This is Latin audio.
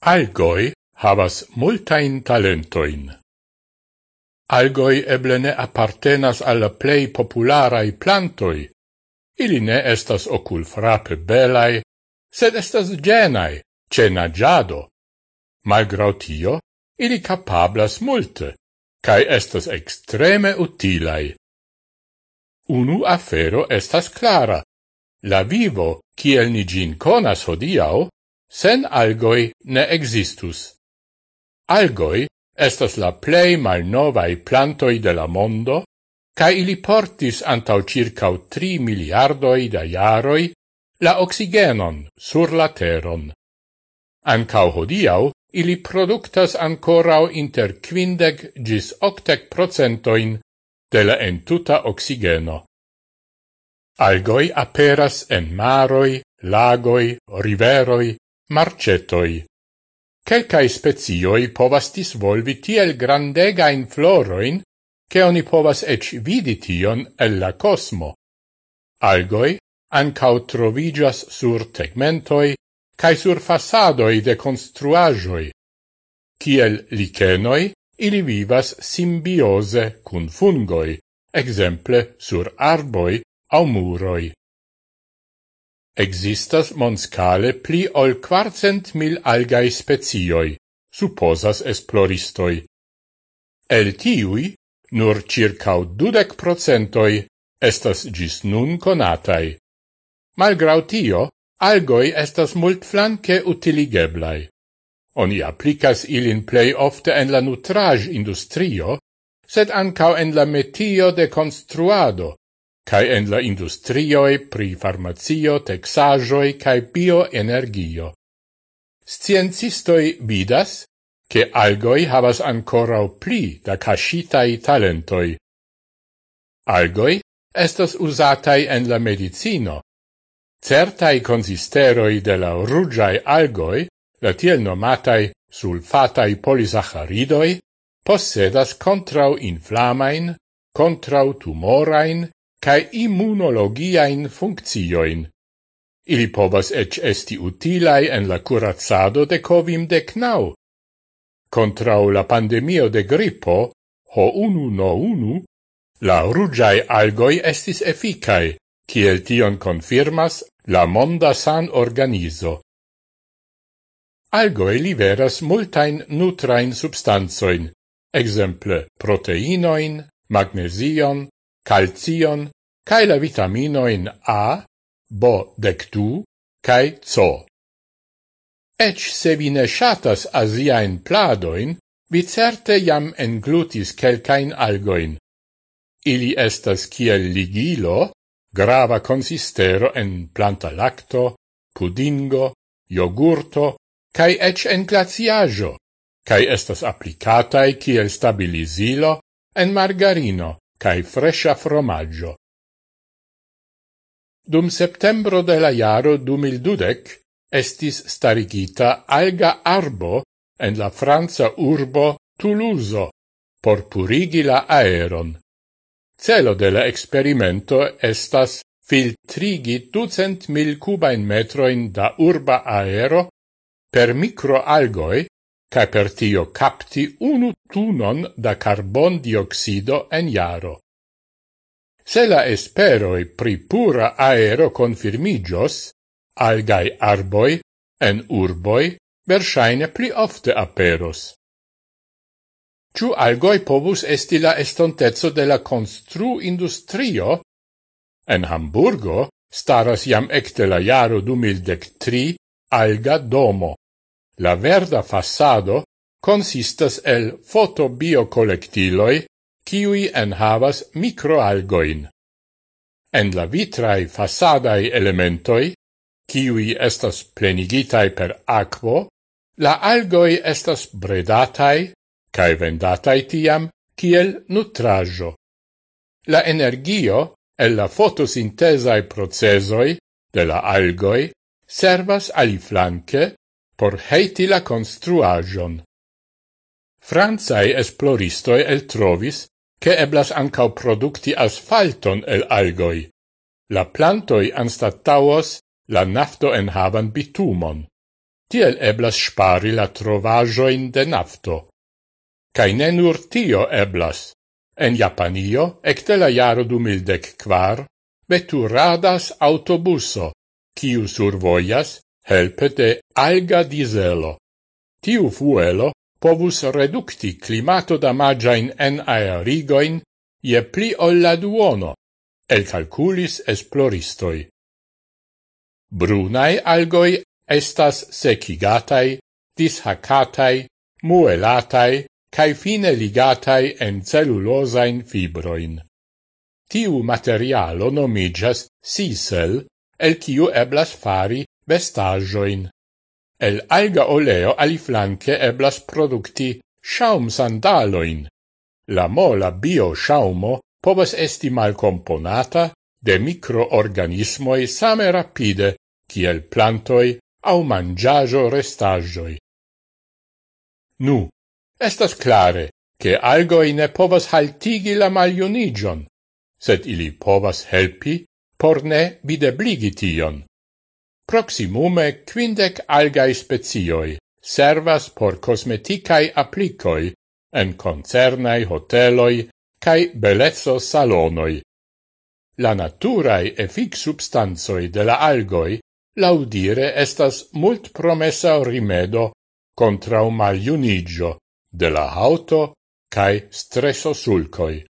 Algoi havas multain talentoin. Algoi eble ne appartenas al plei popularai plantoi. Ili ne estas ocul frape belai, sed estas genai, ce nagiado. Malgrau tio, ili capablas multe, cae estas extreme utilai. Unu afero estas clara. La vivo, kiel ni gin conas hodiau, Sen algoi ne existus. Algoi estas la plei malnovai plantoi de la mondo, ca ili portis antau circau tri miliardoi da iaroi la oxigenon sur la teron. Ancau hodiau ili productas ancorau inter quindec gis octec procentoin de la entuta oxigeno. Algoi aperas en maroi, lagoi, riveroi, Marcetoi. Quelcae spezioi povas disvolvi tiel grandegain floroin, che oni povas ec vidi tion el la cosmo. Algoi ancau trovigas sur tegmentoi cae sur fasadoi de construajoi. Ciel licenoi, ili vivas simbiose cun fungoi, exemple sur arboi au muroi. Existas monscale pli ol quarcent mil algae spezioi, supposas esploristoi. El tiui, nur circa dudec procentoi estas gis nun conatai. Malgrau tio, algoi estas multflanque utiligeblai. Oni applicas ilin plei ofte en la nutrage industrio, sed ancau en la metio de construado, cae en la industrioi pri farmacio, texajoi cae bioenergio. Sciencistoi vidas che algoi havas ancora pli da cascitai talentoi. Algoi estas usatai en la medicino. Certai consisteroi de la rugiai algoi, la tiel nomatai sulfatai polisaccharidoi, possedas contrau inflamain, contrau tumorain cae immunologiain funccioin. Ili povas ec esti utilae en la curazzado de Covim-19. Contrau la pandemio de grippo, ho unu no unu, la rugiae algoi estis efficae, kiel tion confirmas la Monda San Organizo. Algoi liveras multain nutrain substanzoin, exemple proteinoin, magnesion, calcion cae la vitaminoin A, bo dectu, cae CO. Ec se vi ne shatas asiaen pladoin, vi certe jam englutis quelcain algoin. Ili estas kiel ligilo, grava consistero en planta lacto, pudingo, yogurto, cae ec en glaciajo, cae estas applicatai kiel stabilizilo en margarino, cae fresha fromaggio. Dum septembro de la jaro 2012 estis starigita alga arbo en la Franza urbo Toulouse por purigi la aeron. Celo de la experimento estas filtrigi ducent mil cubain metroin da urba aero per microalgoi ca per tio capti unu tunon da carbon dioxido en jaro. Se la esperoi pri pura aero confirmigios, algai arboi en urboi versaine pli ofte aperos. Ciu algoi povus esti la estontezzo de la constru industrio? En Hamburgo staras jam ecte la jaro 2003 alga domo La verda fassado consistas el fotobiocollectiloi, kiui enhavas microalgoin. En la vitrai fasadai elementoi, kiui estas plenigitai per aquo, la algoi estas bredatai cae vendatai tiam kiel nutrajo. La energio el la fotosintesai procesoi de la algoi servas aliflanque por heiti la construagion. Franzai esploristoi el trovis che eblas ancau producti asfalton el algoi. La plantoi anstattauos la nafto en havan bitumon. Tiel eblas spari la trovajoin de nafto. Cai ne nur tio eblas. En Japanio, ecte la jaro du mildec quar, veturadas autobuso, kiu survoias helpe de alga diselo. Tiu fuelo povus reducti climato damagiain en aerigoin je pli olla duono, el calculis esploristoi. Brunai algoi estas secigatai, dishacatai, muelatai, cae fine ligatai en cellulosain fibroin. Tiu materialo nomigas sisel, el kiu eblas fari vestaĵojn. El alga oleo aliflanke eblas producti shaum sandaloin. La mola bio shaumo povas esti malcomponata de microorganismoi same rapide kiel plantoi au mangiajo restagioi. Nu, estas clare che algoi ne povas haltigi la malionigion, sed ili povas helpi por ne videbligi tion. Proximume quindec algae spezioi servas por cosmeticae applicoi en concernai hoteloi cae belezzo salonoi. La naturae fix substanzoi de la algoi laudire estas mult promessa rimedo contra un maliunigio de la auto cae stresso sulcoi.